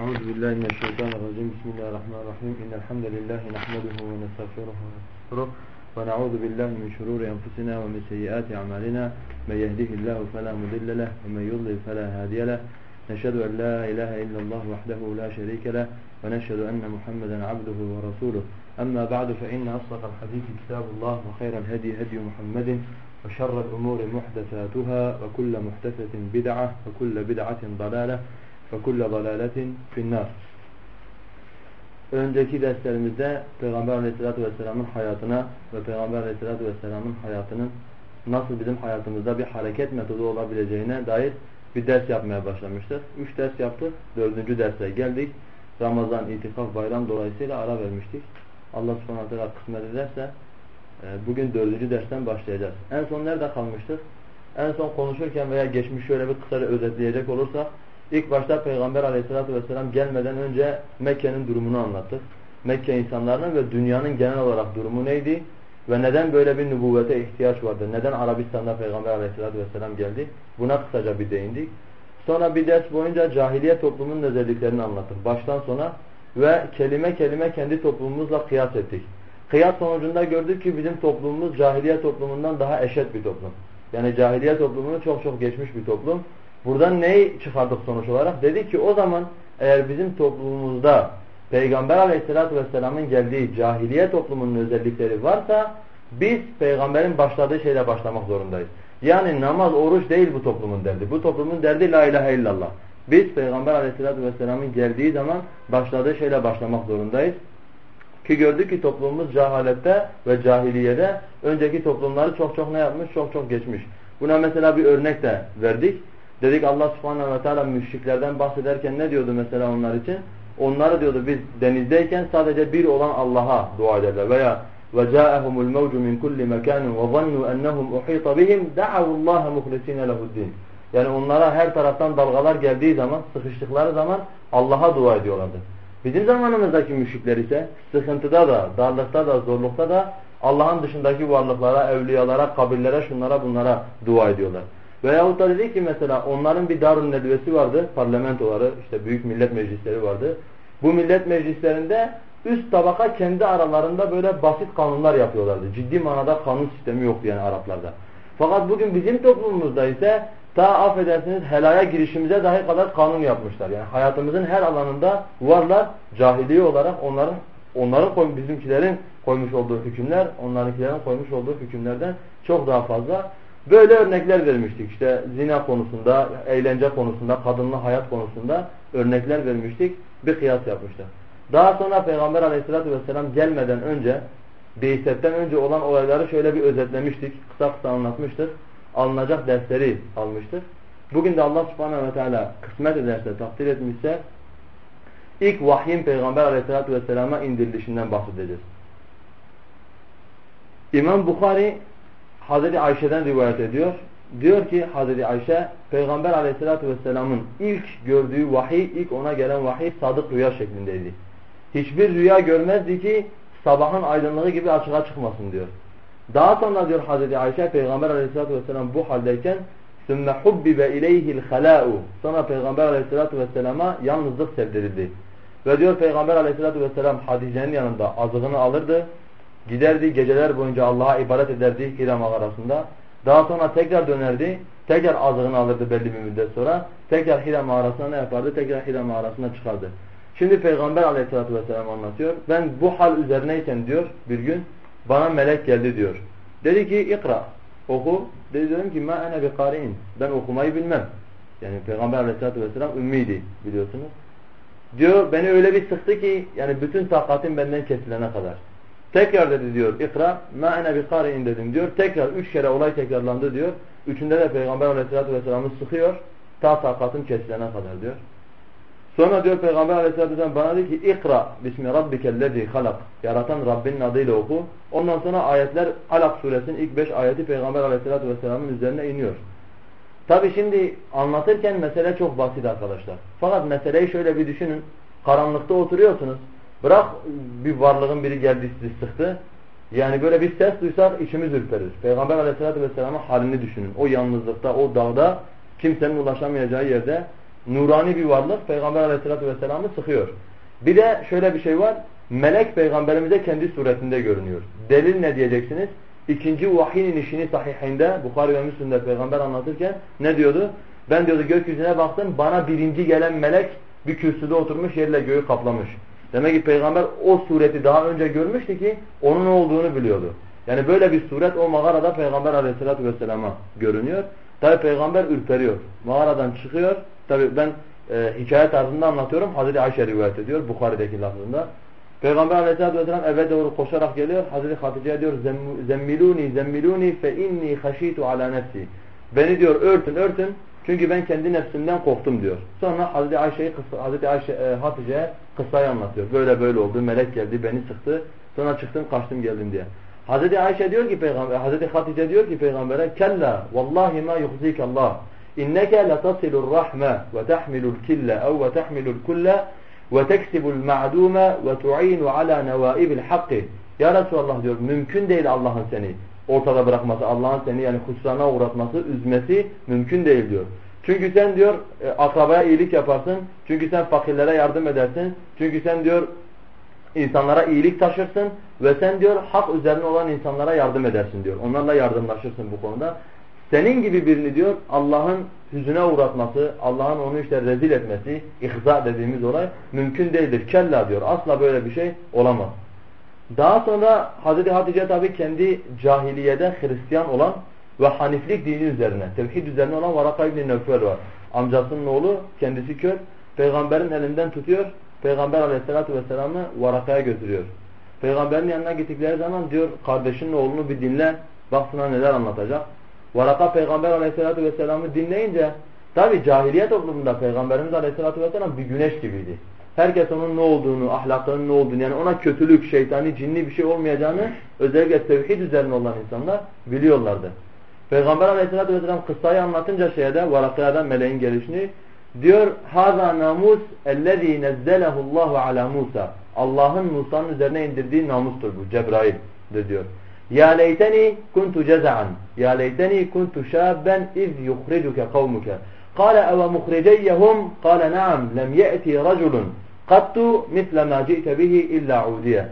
أعوذ بالله من الشيطان الرجيم. بسم الله الرحمن الرحيم. إن الحمد لله نحمده ونستغفره ونستغفره ونعوذ بالله من شرور أنفسنا ومن سيئات أعمالنا. من يهده الله فلا مضل له ومن يضلل فلا هادي له. نشهد أن لا إله إلا الله وحده لا شريك له ونشهد أن محمدا عبده ورسوله. أما بعد فإن أصدق الحديث كتاب الله وخير الهدي هدي محمد وشر الأمور محدثاتها وكل محدثة بدعة وكل بدعة ضلالة ve kulle dalaletin finnar. Önceki derslerimizde Peygamber Aleyhisselatü Vesselam'ın hayatına ve Peygamber Aleyhisselatü Vesselam'ın hayatının nasıl bizim hayatımızda bir hareket metodu olabileceğine dair bir ders yapmaya başlamıştık. Üç ders yaptık. Dördüncü derse geldik. Ramazan, itikaf, bayram dolayısıyla ara vermiştik. Allah subhanahu teala kısmet ederse e, bugün dördüncü dersten başlayacağız. En son nerede kalmıştık? En son konuşurken veya geçmiş şöyle bir kısaca özetleyecek olursak ilk başta Peygamber aleyhissalatü vesselam gelmeden önce Mekke'nin durumunu anlattık. Mekke insanlarının ve dünyanın genel olarak durumu neydi? Ve neden böyle bir nübüvvete ihtiyaç vardı? Neden Arabistan'da Peygamber aleyhissalatü vesselam geldi? Buna kısaca bir değindik. Sonra bir ders boyunca cahiliye toplumunun özelliklerini anlattık. Baştan sona ve kelime kelime kendi toplumumuzla kıyas ettik. Kıyas sonucunda gördük ki bizim toplumumuz cahiliye toplumundan daha eşit bir toplum. Yani cahiliye toplumunu çok çok geçmiş bir toplum. Buradan neyi çıkardık sonuç olarak? Dedik ki o zaman eğer bizim toplumumuzda Peygamber aleyhissalatü vesselamın geldiği cahiliye toplumunun özellikleri varsa biz peygamberin başladığı şeyle başlamak zorundayız. Yani namaz, oruç değil bu toplumun derdi. Bu toplumun derdi la ilahe illallah. Biz Peygamber aleyhissalatü vesselamın geldiği zaman başladığı şeyle başlamak zorundayız. Ki gördük ki toplumumuz cehalette ve cahiliyede önceki toplumları çok çok ne yapmış? Çok çok geçmiş. Buna mesela bir örnek de verdik. Dedik Allah subhanahu ve teala müşriklerden bahsederken ne diyordu mesela onlar için? Onları diyordu biz denizdeyken sadece bir olan Allah'a dua ederler. Veya وَجَاءَهُمُ الْمَوْجُ مِنْ كُلِّ مَكَانٍ وَظَنُّوا أَنَّهُمْ اُحِيطَ بِهِمْ دَعَوُ اللّٰهَ مُخْلِس۪ينَ لَهُ الدِّينَ Yani onlara her taraftan dalgalar geldiği zaman, sıkıştıkları zaman Allah'a dua ediyorlardı. Bizim zamanımızdaki müşrikler ise sıkıntıda da, darlıkta da, zorlukta da Allah'ın dışındaki varlıklara, evliyalara, kabirlere, şunlara bunlara dua ediyorlar. Veyahut da dedi ki mesela onların bir darun nedvesi vardı, parlamentoları, işte büyük millet meclisleri vardı. Bu millet meclislerinde üst tabaka kendi aralarında böyle basit kanunlar yapıyorlardı. Ciddi manada kanun sistemi yoktu yani Araplarda. Fakat bugün bizim toplumumuzda ise ta affedersiniz helaya girişimize dahi kadar kanun yapmışlar. Yani hayatımızın her alanında varlar cahiliye olarak onların onların koy, bizimkilerin koymuş olduğu hükümler, onlarınkilerin koymuş olduğu hükümlerden çok daha fazla. Böyle örnekler vermiştik. İşte zina konusunda, eğlence konusunda, kadınlı hayat konusunda örnekler vermiştik. Bir kıyas yapmışlar. Daha sonra Peygamber aleyhissalatü vesselam gelmeden önce, Beyset'ten önce olan olayları şöyle bir özetlemiştik. Kısa kısa anlatmıştık. Alınacak dersleri almıştık. Bugün de Allah subhanahu ve teala kısmet ederse, takdir etmişse ilk vahyin Peygamber aleyhissalatü vesselama indirilişinden bahsedeceğiz. İmam Bukhari Hazreti Ayşe'den rivayet ediyor. Diyor ki Hazreti Ayşe Peygamber aleyhissalatü vesselamın ilk gördüğü vahiy, ilk ona gelen vahiy sadık rüya şeklindeydi. Hiçbir rüya görmezdi ki sabahın aydınlığı gibi açığa çıkmasın diyor. Daha sonra diyor Hazreti Ayşe Peygamber aleyhissalatü vesselam bu haldeyken ثُمَّ حُبِّبَ اِلَيْهِ الْخَلَاءُ Sonra Peygamber aleyhissalatü vesselama yalnızlık sevdirildi. Ve diyor Peygamber aleyhissalatü vesselam Hadice'nin yanında azığını alırdı. Giderdi geceler boyunca Allah'a ibadet ederdi Hira mağarasında. Daha sonra tekrar dönerdi. Tekrar azığını alırdı belli bir müddet sonra. Tekrar Hira mağarasına ne yapardı? Tekrar Hira mağarasına çıkardı. Şimdi Peygamber aleyhissalatü vesselam anlatıyor. Ben bu hal üzerineyken diyor bir gün bana melek geldi diyor. Dedi ki ikra oku. Dedi dedim ki ma ene bi. Ben okumayı bilmem. Yani Peygamber aleyhissalatü vesselam ümmiydi biliyorsunuz. Diyor beni öyle bir sıktı ki yani bütün takatim benden kesilene kadar. Tekrar dedi diyor ikra ma ene bi dedim diyor. Tekrar üç kere olay tekrarlandı diyor. Üçünde de Peygamber aleyhissalatü vesselam'ı sıkıyor. Ta takatım kesilene kadar diyor. Sonra diyor Peygamber aleyhissalatü vesselam bana dedi ki ikra bismi rabbikellezi halak. Yaratan Rabbinin adıyla oku. Ondan sonra ayetler Alak suresinin ilk beş ayeti Peygamber aleyhissalatü vesselamın üzerine iniyor. Tabi şimdi anlatırken mesele çok basit arkadaşlar. Fakat meseleyi şöyle bir düşünün. Karanlıkta oturuyorsunuz. Bırak bir varlığın biri geldi sizi sıktı. Yani böyle bir ses duysak içimiz ürperir. Peygamber aleyhissalatü vesselamın halini düşünün. O yalnızlıkta, o dağda kimsenin ulaşamayacağı yerde nurani bir varlık Peygamber aleyhissalatü vesselam'ı sıkıyor. Bir de şöyle bir şey var. Melek peygamberimize kendi suretinde görünüyor. Delil ne diyeceksiniz? İkinci vahyin inişini sahihinde Bukhari ve Müslim'de peygamber anlatırken ne diyordu? Ben diyordu gökyüzüne baktım bana birinci gelen melek bir kürsüde oturmuş yerle göğü kaplamış. Demek ki peygamber o sureti daha önce görmüştü ki onun olduğunu biliyordu. Yani böyle bir suret o mağarada peygamber aleyhissalatü vesselama görünüyor. Tabi peygamber ürperiyor. Mağaradan çıkıyor. Tabi ben e, hikaye tarzında anlatıyorum. Hazreti Ayşe rivayet ediyor Bukhari'deki lafında. Peygamber aleyhissalatü vesselam eve doğru koşarak geliyor. Hazreti Hatice diyor zemmiluni zemmiluni fe inni haşitu ala nefsi. Beni diyor örtün örtün çünkü ben kendi nefsimden korktum diyor. Sonra Hazreti Ayşe'yi Hazreti Ayşe e, Kıssayı anlatıyor. Böyle böyle oldu. Melek geldi, beni sıktı. Sonra çıktım, kaçtım geldim diye. Hazreti Ayşe diyor ki peygamber Hazreti Hatice diyor ki peygambere kella vallahi ma yuhzik Allah. İnneke latasilur rahme ve tahmilul kille ev ve tahmilul kulle ve teksibul ma'dume ve tu'inu ala nevaibil hakkı. Ya Resulallah diyor mümkün değil Allah'ın seni ortada bırakması, Allah'ın seni yani husrana uğratması, üzmesi mümkün değil diyor. Çünkü sen diyor e, akrabaya iyilik yaparsın. Çünkü sen fakirlere yardım edersin. Çünkü sen diyor insanlara iyilik taşırsın ve sen diyor hak üzerine olan insanlara yardım edersin diyor. Onlarla yardımlaşırsın bu konuda. Senin gibi birini diyor Allah'ın hüzüne uğratması, Allah'ın onu işte rezil etmesi, ihza dediğimiz olay mümkün değildir. Kella diyor. Asla böyle bir şey olamaz. Daha sonra Hazreti Hatice tabi kendi cahiliyede Hristiyan olan ve Haniflik dini üzerine, tevhid üzerine olan Varaka İbni Nevfel var. Amcasının oğlu, kendisi kör. Peygamberin elinden tutuyor. Peygamber aleyhissalatü vesselam'ı Varaka'ya götürüyor. Peygamberin yanına gittikleri zaman diyor kardeşinin oğlunu bir dinle. Bak sana neler anlatacak. Varaka Peygamber aleyhissalatü vesselam'ı dinleyince tabi cahiliye toplumunda Peygamberimiz aleyhissalatü vesselam bir güneş gibiydi. Herkes onun ne olduğunu, ahlakının ne olduğunu yani ona kötülük, şeytani, cinli bir şey olmayacağını özellikle tevhid üzerine olan insanlar biliyorlardı. Peygamber aleyhissalatü vesselam kıssayı anlatınca şeyde Varakaya'dan meleğin gelişini diyor Haza namus ellezî nezzelehullahu ala Musa. Allah'ın Musa'nın üzerine indirdiği namustur bu Cebrail de diyor. Ya leyteni kuntu ceza'an. Ya leyteni kuntu şabben iz yukhricuke kavmuke. Kâle eve muhriceyhum kâle naam lem ye'ti raculun. Kattu misle ma ci'te bihi illa udiye.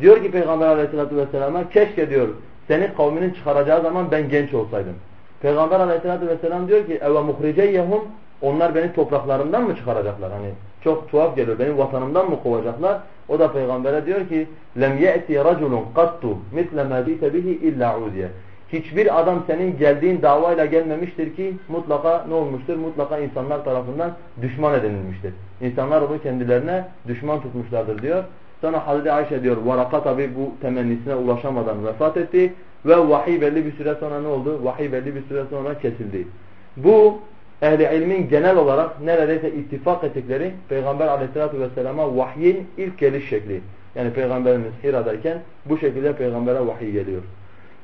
Diyor ki Peygamber aleyhissalatü vesselama keşke diyor seni kavminin çıkaracağı zaman ben genç olsaydım. Peygamber aleyhissalatü vesselam diyor ki eve muhriceyhum onlar beni topraklarından mı çıkaracaklar? Hani çok tuhaf geliyor. Benim vatanımdan mı kovacaklar? O da peygambere diyor ki lem ye'ti raculun qattu misle ma bihi illa udiye. Hiçbir adam senin geldiğin davayla gelmemiştir ki mutlaka ne olmuştur? Mutlaka insanlar tarafından düşman edinilmiştir. İnsanlar onu kendilerine düşman tutmuşlardır diyor. Sonra Hazreti Ayşe diyor Varaka tabi bu temennisine ulaşamadan vefat etti ve vahiy belli bir süre sonra ne oldu? Vahiy belli bir süre sonra kesildi. Bu ehli ilmin genel olarak neredeyse ittifak ettikleri Peygamber aleyhissalatü vesselama vahyin ilk geliş şekli. Yani Peygamberimiz Hira'dayken bu şekilde Peygamber'e vahiy geliyor.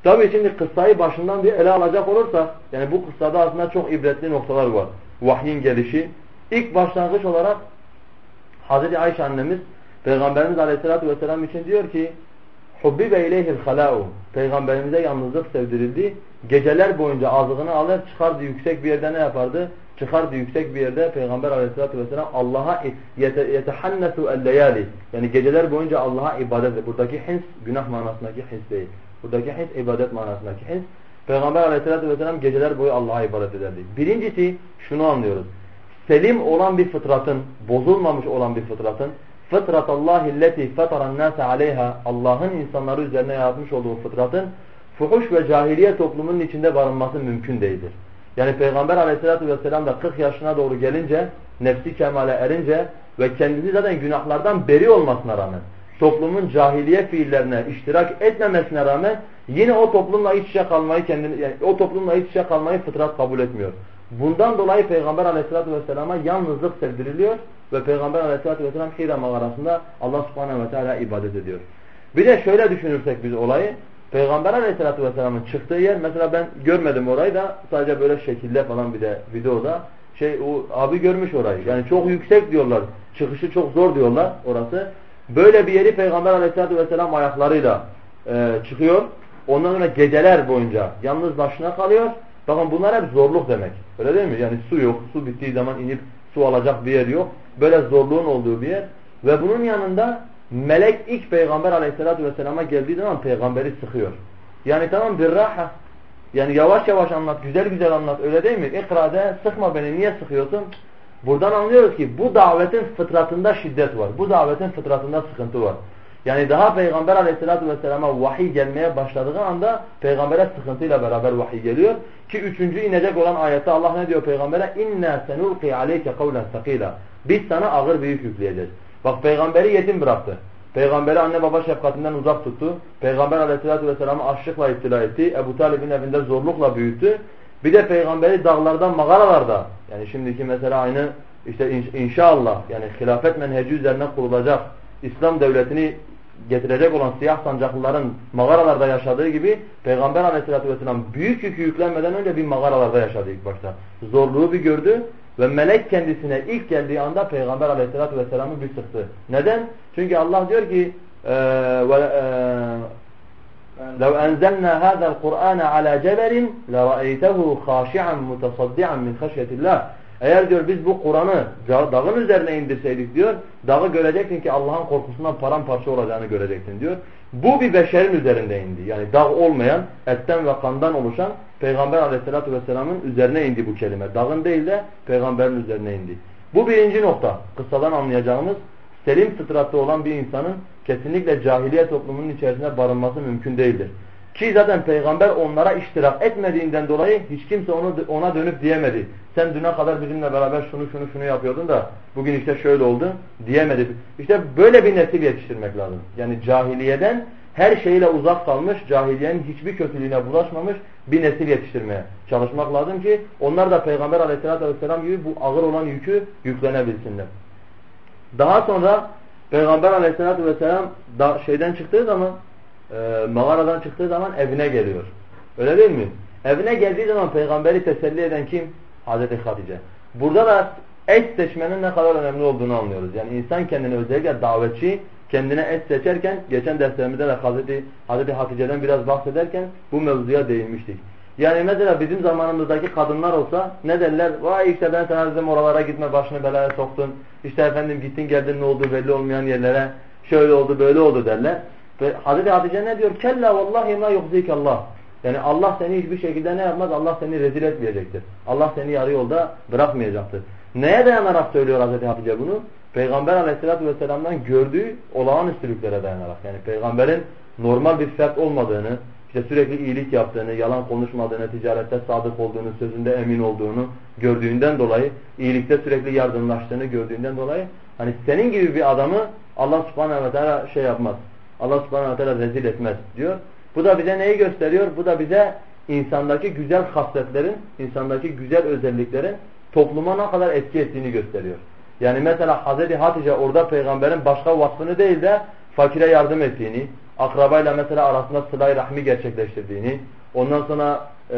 Tabi şimdi kıssayı başından bir ele alacak olursak yani bu kıssada aslında çok ibretli noktalar var. Vahyin gelişi. İlk başlangıç olarak Hazreti Ayşe annemiz Peygamberimiz Aleyhisselatü Vesselam için diyor ki Hubbibe ileyhil halâ'u Peygamberimize yalnızlık sevdirildi. Geceler boyunca azığını alır çıkardı yüksek bir yerde ne yapardı? Çıkardı yüksek bir yerde Peygamber Aleyhisselatü vesselam Allah'a yetehannesu el-leyali yani geceler boyunca Allah'a ibadet Buradaki hins günah manasındaki hins değil. Buradaki his ibadet manasındaki his. Peygamber aleyhissalatü vesselam geceler boyu Allah'a ibadet ederdi. Birincisi şunu anlıyoruz. Selim olan bir fıtratın, bozulmamış olan bir fıtratın fıtratallahi lleti fetaran nase aleyha Allah'ın insanları üzerine yaratmış olduğu fıtratın fuhuş ve cahiliye toplumunun içinde barınması mümkün değildir. Yani Peygamber aleyhissalatü vesselam da 40 yaşına doğru gelince, nefsi kemale erince ve kendisi zaten günahlardan beri olmasına rağmen toplumun cahiliye fiillerine iştirak etmemesine rağmen yine o toplumla iç içe kalmayı kendini yani o toplumla iç içe kalmayı fıtrat kabul etmiyor. Bundan dolayı Peygamber Aleyhisselatü vesselama yalnızlık sevdiriliyor ve Peygamber Aleyhisselatü vesselam Hira mağarasında Allah subhanehu ve teala ibadet ediyor. Bir de şöyle düşünürsek biz olayı Peygamber Aleyhisselatü vesselamın çıktığı yer mesela ben görmedim orayı da sadece böyle şekilde falan bir de videoda şey o abi görmüş orayı. Yani çok yüksek diyorlar. Çıkışı çok zor diyorlar orası. Böyle bir yeri Peygamber aleyhissalatü vesselam ayaklarıyla e, çıkıyor. Ondan sonra geceler boyunca yalnız başına kalıyor. Bakın bunlar hep zorluk demek. Öyle değil mi? Yani su yok. Su bittiği zaman inip su alacak bir yer yok. Böyle zorluğun olduğu bir yer. Ve bunun yanında melek ilk peygamber aleyhissalatü vesselama geldiği zaman peygamberi sıkıyor. Yani tamam bir raha. Yani yavaş yavaş anlat, güzel güzel anlat öyle değil mi? İkrade sıkma beni niye sıkıyorsun? Buradan anlıyoruz ki bu davetin fıtratında şiddet var. Bu davetin fıtratında sıkıntı var. Yani daha Peygamber aleyhissalatü vesselama vahiy gelmeye başladığı anda peygambere sıkıntıyla beraber vahiy geliyor. Ki üçüncü inecek olan ayette Allah ne diyor peygambere? İnna senulqi aleyke kavlen sakila. Biz sana ağır bir yük yükleyeceğiz. Bak peygamberi yetim bıraktı. Peygamberi anne baba şefkatinden uzak tuttu. Peygamber aleyhissalatü vesselam'ı açlıkla istila etti. Ebu Talib'in evinde zorlukla büyüttü. Bir de peygamberi dağlarda, mağaralarda yani şimdiki mesela aynı işte inşallah yani hilafet menheci üzerine kurulacak İslam devletini getirecek olan siyah sancaklıların mağaralarda yaşadığı gibi Peygamber aleyhissalatü vesselam büyük yükü yüklenmeden önce bir mağaralarda yaşadı ilk başta. Zorluğu bir gördü ve melek kendisine ilk geldiği anda Peygamber aleyhissalatü vesselam'ı bir sıktı. Neden? Çünkü Allah diyor ki لو أنزلنا هذا القرآن على جبل لرأيته خاشعا متصدعا من خشية الله eğer diyor biz bu Kur'an'ı dağın üzerine indirseydik diyor, dağı görecektin ki Allah'ın korkusundan paramparça olacağını görecektin diyor. Bu bir beşerin üzerinde indi. Yani dağ olmayan, etten ve kandan oluşan Peygamber aleyhissalatü vesselamın üzerine indi bu kelime. Dağın değil de peygamberin üzerine indi. Bu birinci nokta. Kıssadan anlayacağımız selim fıtratı olan bir insanın kesinlikle cahiliye toplumunun içerisinde barınması mümkün değildir. Ki zaten peygamber onlara iştirak etmediğinden dolayı hiç kimse onu ona dönüp diyemedi. Sen düne kadar bizimle beraber şunu şunu şunu yapıyordun da bugün işte şöyle oldu diyemedi. İşte böyle bir nesil yetiştirmek lazım. Yani cahiliyeden her şeyle uzak kalmış, cahiliyenin hiçbir kötülüğüne bulaşmamış bir nesil yetiştirmeye çalışmak lazım ki onlar da Peygamber aleyhissalatü vesselam gibi bu ağır olan yükü yüklenebilsinler. Daha sonra Peygamber aleyhissalatü vesselam da şeyden çıktığı zaman e, mağaradan çıktığı zaman evine geliyor. Öyle değil mi? Evine geldiği zaman peygamberi teselli eden kim? Hazreti Hatice. Burada da eş seçmenin ne kadar önemli olduğunu anlıyoruz. Yani insan kendini özellikle davetçi kendine eş seçerken geçen derslerimizde de Hazreti, Hazreti Hatice'den biraz bahsederken bu mevzuya değinmiştik. Yani mesela bizim zamanımızdaki kadınlar olsa ne derler? Vay işte ben sana dedim oralara gitme başını belaya soktun. İşte efendim gittin geldin ne oldu belli olmayan yerlere. Şöyle oldu böyle oldu derler. Ve Hazreti Hatice ne diyor? Kella vallahi ma Allah. Yani Allah seni hiçbir şekilde ne yapmaz? Allah seni rezil etmeyecektir. Allah seni yarı yolda bırakmayacaktır. Neye dayanarak söylüyor Hazreti Hatice bunu? Peygamber aleyhissalatü vesselam'dan gördüğü olağanüstülüklere dayanarak. Yani peygamberin normal bir fert olmadığını, işte sürekli iyilik yaptığını, yalan konuşmadığını, ticarette sadık olduğunu, sözünde emin olduğunu gördüğünden dolayı, iyilikte sürekli yardımlaştığını gördüğünden dolayı, hani senin gibi bir adamı Allah subhanahu ve teala şey yapmaz. Allah subhanahu teala rezil etmez diyor. Bu da bize neyi gösteriyor? Bu da bize insandaki güzel hasletlerin, insandaki güzel özelliklerin topluma ne kadar etki ettiğini gösteriyor. Yani mesela Hazreti Hatice orada peygamberin başka vasfını değil de fakire yardım ettiğini, akrabayla mesela arasında sıla rahmi gerçekleştirdiğini, ondan sonra e,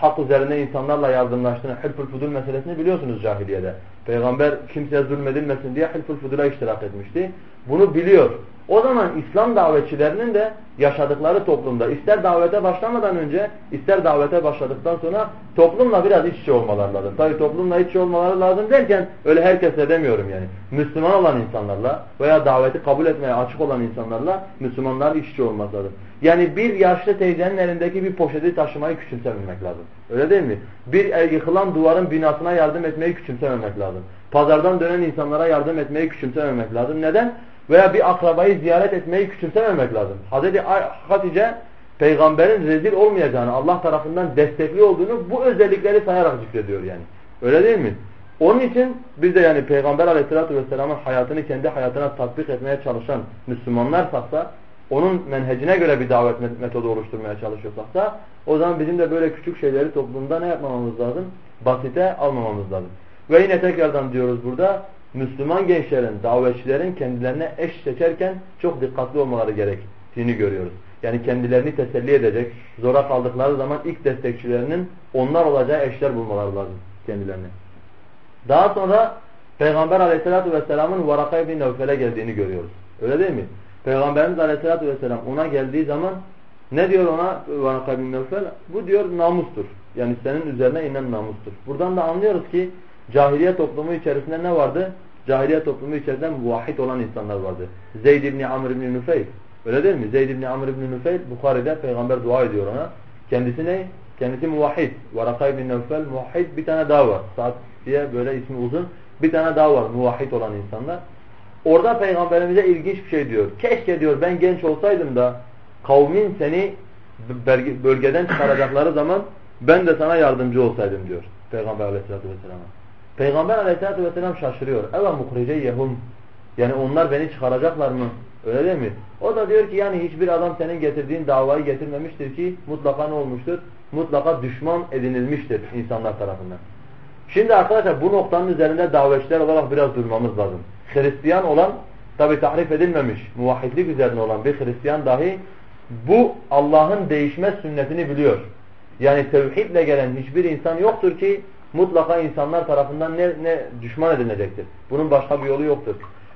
hak üzerine insanlarla yardımlaştığını, hilful fudul meselesini biliyorsunuz cahiliyede. Peygamber kimseye zulmedilmesin diye hilful fudula iştirak etmişti. Bunu biliyor. O zaman İslam davetçilerinin de yaşadıkları toplumda ister davete başlamadan önce ister davete başladıktan sonra toplumla biraz iç içe olmaları lazım. Tabi toplumla iç içe olmaları lazım derken öyle herkese demiyorum yani. Müslüman olan insanlarla veya daveti kabul etmeye açık olan insanlarla Müslümanlar iç içe olması lazım. Yani bir yaşlı teyzenin elindeki bir poşeti taşımayı küçümsememek lazım. Öyle değil mi? Bir yıkılan duvarın binasına yardım etmeyi küçümsememek lazım. Pazardan dönen insanlara yardım etmeyi küçümsememek lazım. Neden? Veya bir akrabayı ziyaret etmeyi küçümsememek lazım. Hazreti Hatice peygamberin rezil olmayacağını, Allah tarafından destekli olduğunu bu özellikleri sayarak zikrediyor yani. Öyle değil mi? Onun için biz de yani Peygamber aleyhissalatü vesselamın hayatını kendi hayatına tatbik etmeye çalışan Müslümanlar saksa, onun menhecine göre bir davet metodu oluşturmaya çalışıyorsak da o zaman bizim de böyle küçük şeyleri toplumda ne yapmamamız lazım? Basite almamamız lazım. Ve yine tekrardan diyoruz burada Müslüman gençlerin, davetçilerin kendilerine eş seçerken çok dikkatli olmaları gerektiğini görüyoruz. Yani kendilerini teselli edecek, zora kaldıkları zaman ilk destekçilerinin onlar olacağı eşler bulmaları lazım kendilerine. Daha sonra Peygamber aleyhissalatü vesselamın Varaka bin Nevfel'e geldiğini görüyoruz. Öyle değil mi? Peygamberimiz aleyhissalatü vesselam ona geldiği zaman ne diyor ona Varaka bin Nevfel? Bu diyor namustur. Yani senin üzerine inen namustur. Buradan da anlıyoruz ki Cahiliye toplumu içerisinde ne vardı? Cahiliye toplumu içerisinde muvahhid olan insanlar vardı. Zeyd ibn Amr ibn Nufeyl. Öyle değil mi? Zeyd ibn Amr ibn Nufeyl Bukhari'de peygamber dua ediyor ona. Kendisi ne? Kendisi muvahhid. Varaka ibn Nufeyl muvahhid bir tane daha var. Saat diye böyle ismi uzun. Bir tane daha var muvahhid olan insanlar. Orada peygamberimize ilginç bir şey diyor. Keşke diyor ben genç olsaydım da kavmin seni bölgeden çıkaracakları zaman ben de sana yardımcı olsaydım diyor Peygamber aleyhissalatü vesselam'a. Peygamber aleyhissalatü vesselam şaşırıyor. Eva muhriceyehum. Yani onlar beni çıkaracaklar mı? Öyle değil mi? O da diyor ki yani hiçbir adam senin getirdiğin davayı getirmemiştir ki mutlaka ne olmuştur? Mutlaka düşman edinilmiştir insanlar tarafından. Şimdi arkadaşlar bu noktanın üzerinde davetçiler olarak biraz durmamız lazım. Hristiyan olan tabi tahrif edilmemiş muvahhidlik üzerine olan bir Hristiyan dahi bu Allah'ın değişmez sünnetini biliyor. Yani tevhidle gelen hiçbir insan yoktur ki mutlaka insanlar tarafından ne, ne düşman edilecektir. Bunun başka bir yolu yoktur.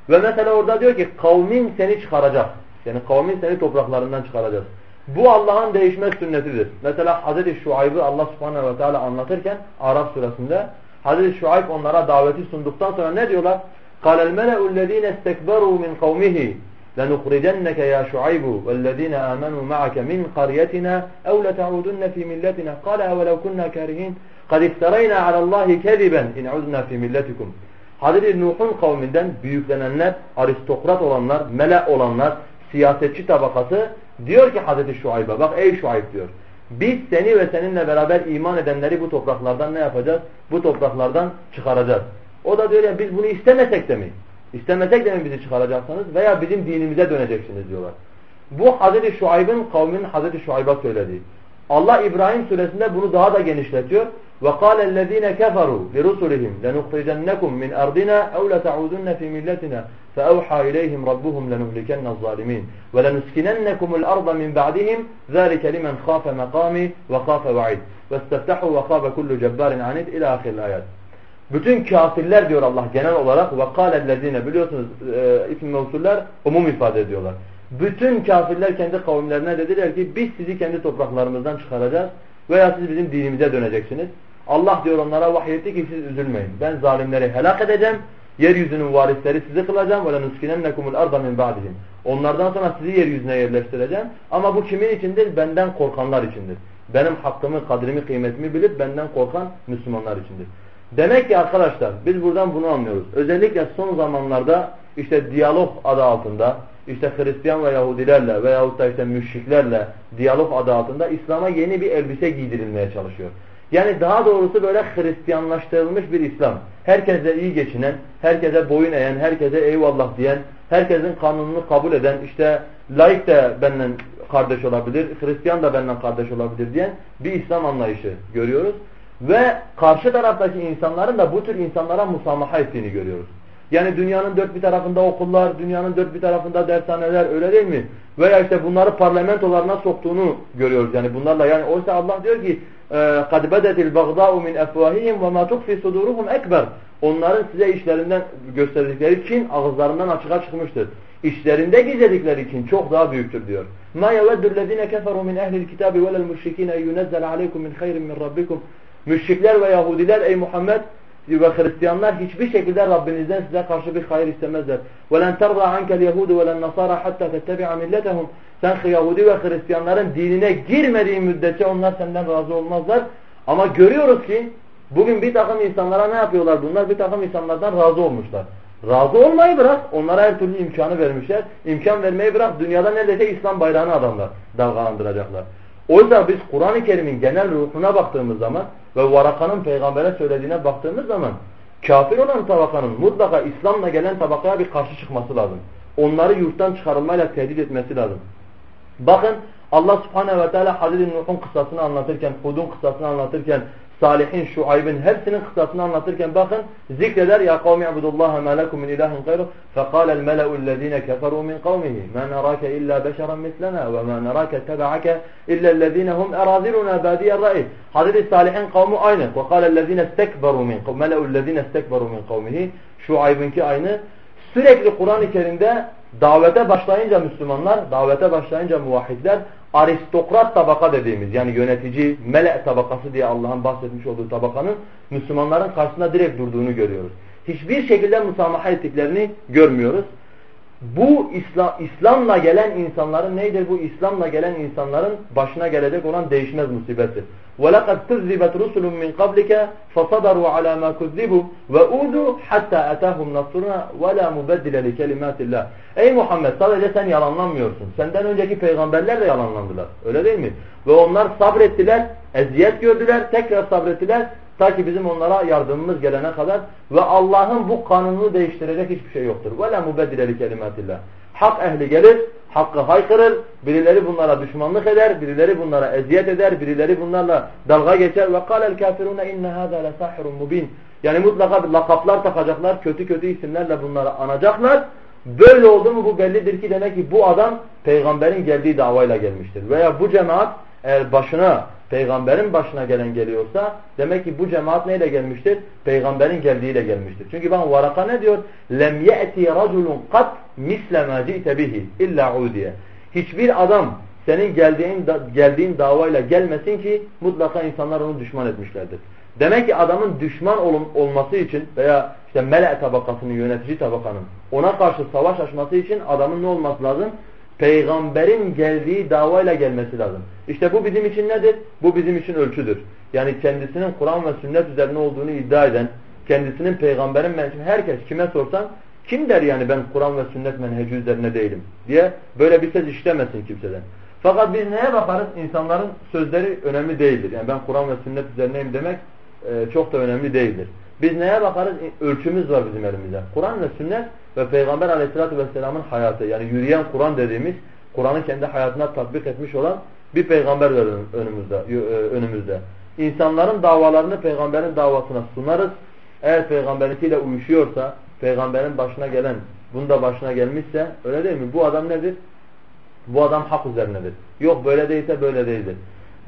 Ve mesela orada diyor ki kavmin seni çıkaracak. Yani kavmin seni topraklarından çıkaracak. Bu Allah'ın değişmez sünnetidir. Mesela Hazreti Şuayb'ı Allah subhanehu ve teala anlatırken Arap suresinde Hazreti Şuayb onlara daveti sunduktan sonra ne diyorlar? قال الملأ الذين استكبروا من قومه لنخرجنك يا شعيب والذين آمنوا معك من قريتنا أو لتعودن في ملتنا قال أولو كنا كارهين قد افترينا على الله كذبا إن عدنا في ملتكم Hazreti Nuh'un kavminden büyüklenenler, aristokrat olanlar, mele olanlar, siyasetçi tabakası diyor ki Hazreti Şuayb'a bak ey Şuayb diyor. Biz seni ve seninle beraber iman edenleri bu topraklardan ne yapacağız? Bu topraklardan çıkaracağız. O da diyor ya biz bunu istemesek de mi? İstemesek de mi bizi çıkaracaksınız veya bizim dinimize döneceksiniz diyorlar. Bu Hazreti Şuayb'ın kavminin Hazreti Şuayb'a söylediği. Allah İbrahim suresinde bunu daha da genişletiyor. وَقَالَ الَّذ۪ينَ كَفَرُوا لِرُسُلِهِمْ لَنُخْرِجَنَّكُمْ مِنْ أَرْضِنَا اَوْ لَتَعُودُنَّ فِي مِلَّتِنَا فَأَوْحَى إِلَيْهِمْ رَبُّهُمْ لَنُهْلِكَنَّ الظَّالِمِينَ وَلَنُسْكِنَنَّكُمُ الْأَرْضَ مِنْ بَعْدِهِمْ ذَلِكَ لِمَنْ خَافَ مَقَامِي وَخَافَ وَعِيدٍ وَاسْتَفْتَحُوا وَخَابَ كُلُّ جَبَّارٍ عَنِدٍ إلى آخر الآيات bütün kafirler diyor Allah genel olarak وَقَالَ الَّذ۪ينَ biliyorsunuz e, isim mevsuller umum ifade ediyorlar. Bütün kafirler kendi kavimlerine dediler ki biz sizi kendi topraklarımızdan çıkaracağız veya siz bizim dinimize döneceksiniz. Allah diyor onlara vahyetti ki siz üzülmeyin. Ben zalimleri helak edeceğim. Yeryüzünün varisleri sizi kılacağım. وَلَنُسْكِنَنَّكُمُ الْاَرْضَ مِنْ بَعْدِهِمْ Onlardan sonra sizi yeryüzüne yerleştireceğim. Ama bu kimin içindir? Benden korkanlar içindir. Benim hakkımı, kadrimi, kıymetimi bilip benden korkan Müslümanlar içindir. Demek ki arkadaşlar biz buradan bunu anlıyoruz. Özellikle son zamanlarda işte diyalog adı altında işte Hristiyan ve Yahudilerle veyahut da işte müşriklerle diyalog adı altında İslam'a yeni bir elbise giydirilmeye çalışıyor. Yani daha doğrusu böyle Hristiyanlaştırılmış bir İslam. Herkese iyi geçinen, herkese boyun eğen, herkese eyvallah diyen, herkesin kanununu kabul eden, işte laik de benden kardeş olabilir, Hristiyan da benden kardeş olabilir diyen bir İslam anlayışı görüyoruz. Ve karşı taraftaki insanların da bu tür insanlara musamaha ettiğini görüyoruz. Yani dünyanın dört bir tarafında okullar, dünyanın dört bir tarafında dershaneler öyle değil mi? Veya işte bunları parlamentolarına soktuğunu görüyoruz. Yani bunlarla yani oysa Allah diyor ki قَدْ بَدَتِ الْبَغْضَاءُ مِنْ أَفْوَاهِهِمْ وَمَا تُخْفِي صُدُورُهُمْ ekber. Onların size işlerinden gösterdikleri kin ağızlarından açığa çıkmıştır. İşlerinde gizledikleri kin çok daha büyüktür diyor. مَا يَوَدُّ الَّذِينَ كَفَرُوا مِنْ اَهْلِ الْكِتَابِ وَلَا الْمُشْرِكِينَ يُنَزَّلَ عَلَيْكُمْ مِنْ خَيْرٍ مِنْ رَبِّكُمْ Müşrikler ve Yahudiler ey Muhammed ve Hristiyanlar hiçbir şekilde Rabbinizden size karşı bir hayır istemezler. وَلَنْ تَرْضَى عَنْكَ الْيَهُودُ وَلَنْ نَصَارَ حَتَّى تَتَّبِعَ مِلَّتَهُمْ Sen Yahudi ve Hristiyanların dinine girmediğin müddetçe onlar senden razı olmazlar. Ama görüyoruz ki bugün bir takım insanlara ne yapıyorlar bunlar? Bir takım insanlardan razı olmuşlar. Razı olmayı bırak, onlara her türlü imkanı vermişler. İmkan vermeyi bırak, dünyada neredeyse İslam bayrağını adamlar dalgalandıracaklar. Oysa biz Kur'an-ı Kerim'in genel ruhuna baktığımız zaman ve Varaka'nın peygambere söylediğine baktığımız zaman kafir olan tabakanın mutlaka İslam'la gelen tabakaya bir karşı çıkması lazım. Onları yurttan çıkarılmayla tehdit etmesi lazım. Bakın Allah subhanehu ve teala Hazreti Nuh'un kıssasını anlatırken, Hud'un kıssasını anlatırken, Salihin, Şuayb'in hepsinin kıssasını anlatırken bakın zikreder ya kavmi abudullaha ma lekum min ilahin gayru fekal el mele'u ellezine keferu min kavmihi ma narake illa beşeran mislena ve ma narake teba'ake illa ellezine hum eraziluna badiyer ra'i Hazreti Salih'in kavmi aynı ve kal ellezine istekberu min mele'u ellezine istekberu min kavmihi Şuayb'inki aynı sürekli Kur'an-ı Kerim'de davete başlayınca Müslümanlar, davete başlayınca muvahhidler aristokrat tabaka dediğimiz yani yönetici, mele tabakası diye Allah'ın bahsetmiş olduğu tabakanın Müslümanların karşısında direkt durduğunu görüyoruz. Hiçbir şekilde musamaha ettiklerini görmüyoruz Bu İslam, İslam'la gelen insanların neydir? Bu İslam'la gelen insanların başına gelecek olan değişmez musibettir. وَلَقَدْ كُذِّبَتْ رُسُلٌ مِّنْ قَبْلِكَ فَصَدَرُوا عَلَى مَا كُذِّبُوا وَاُودُوا حَتَّى اَتَاهُمْ نَصْرُنَا وَلَا مُبَدِّلَ لِكَلِمَاتِ اللّٰهِ Ey Muhammed sadece sen yalanlanmıyorsun. Senden önceki peygamberler de yalanlandılar. Öyle değil mi? Ve onlar sabrettiler, eziyet gördüler, tekrar sabrettiler. Ta ki bizim onlara yardımımız gelene kadar ve Allah'ın bu kanununu değiştirecek hiçbir şey yoktur. وَلَا مُبَدِّلَ لِكَلِمَاتِ اللّٰهِ Hak ehli gelir, hakkı haykırır, birileri bunlara düşmanlık eder, birileri bunlara eziyet eder, birileri bunlarla dalga geçer. Ve kâlel kâfirûne inne hâzâ lesâhirun mubîn. Yani mutlaka lakaplar takacaklar, kötü kötü isimlerle bunları anacaklar. Böyle oldu mu bu bellidir ki demek ki bu adam peygamberin geldiği davayla gelmiştir. Veya bu cemaat eğer başına peygamberin başına gelen geliyorsa demek ki bu cemaat neyle gelmiştir? Peygamberin geldiğiyle gelmiştir. Çünkü ben Varaka ne diyor? Lem ye'ti raculun kat misle ma ci'te bihi illa udiye. Hiçbir adam senin geldiğin geldiğin davayla gelmesin ki mutlaka insanlar onu düşman etmişlerdir. Demek ki adamın düşman olması için veya işte mele tabakasının yönetici tabakanın ona karşı savaş açması için adamın ne olması lazım? Peygamberin geldiği davayla gelmesi lazım. İşte bu bizim için nedir? Bu bizim için ölçüdür. Yani kendisinin Kur'an ve sünnet üzerine olduğunu iddia eden, kendisinin peygamberin menheci, herkes kime sorsan kim der yani ben Kur'an ve sünnet menheci üzerine değilim diye böyle bir söz işlemesin kimseden. Fakat biz neye bakarız? İnsanların sözleri önemli değildir. Yani ben Kur'an ve sünnet üzerineyim demek e, çok da önemli değildir. Biz neye bakarız? Ölçümüz var bizim elimizde. Kur'an ve sünnet ve Peygamber aleyhissalatü vesselamın hayatı. Yani yürüyen Kur'an dediğimiz, Kur'an'ı kendi hayatına tatbik etmiş olan bir peygamber önümüzde. E, önümüzde. İnsanların davalarını peygamberin davasına sunarız. Eğer peygamberinkiyle uyuşuyorsa, peygamberin başına gelen, bunda başına gelmişse öyle değil mi? Bu adam nedir? Bu adam hak üzerinedir. Yok böyle değilse böyle değildir.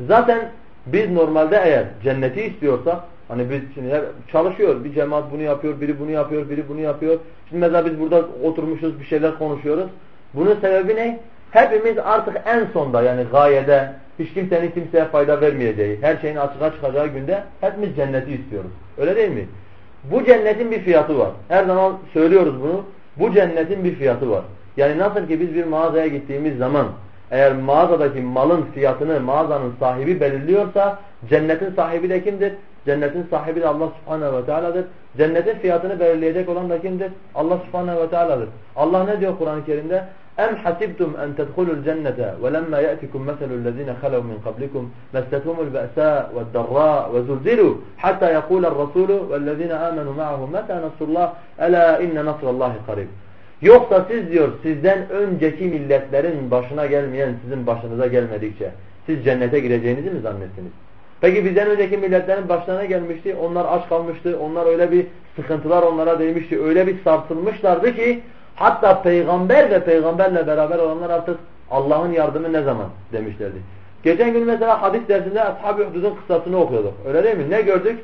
Zaten biz normalde eğer cenneti istiyorsak Hani biz şimdi çalışıyor. Bir cemaat bunu yapıyor, biri bunu yapıyor, biri bunu yapıyor. Şimdi mesela biz burada oturmuşuz, bir şeyler konuşuyoruz. Bunun sebebi ne? Hepimiz artık en sonda yani gayede hiç kimsenin kimseye fayda vermeyeceği, her şeyin açığa çıkacağı günde hepimiz cenneti istiyoruz. Öyle değil mi? Bu cennetin bir fiyatı var. Her zaman söylüyoruz bunu. Bu cennetin bir fiyatı var. Yani nasıl ki biz bir mağazaya gittiğimiz zaman eğer mağazadaki malın fiyatını mağazanın sahibi belirliyorsa cennetin sahibi de kimdir? Cennetin sahibi de Allah subhanehu ve teala'dır. Cennetin fiyatını belirleyecek olan da kimdir? Allah subhanehu ve teala'dır. Allah ne diyor Kur'an-ı Kerim'de? Em hasibtum en tedhulul cennete ve lemma ye'tikum meselul lezine halev min qablikum messetumul be'sa ve darra ve zulzilu hatta yekulel rasulu vellezine amenu ma'ahu meta nasrullah ela inne nasrallahi karib. Yoksa siz diyor sizden önceki milletlerin başına gelmeyen sizin başınıza gelmedikçe siz cennete gireceğinizi mi zannettiniz? Peki bizden önceki milletlerin başlarına gelmişti. Onlar aç kalmıştı. Onlar öyle bir sıkıntılar onlara değmişti. Öyle bir sarsılmışlardı ki hatta peygamber ve peygamberle beraber olanlar artık Allah'ın yardımı ne zaman demişlerdi. Geçen gün mesela hadis dersinde Ashab-ı Hudud'un kıssasını okuyorduk. Öyle değil mi? Ne gördük?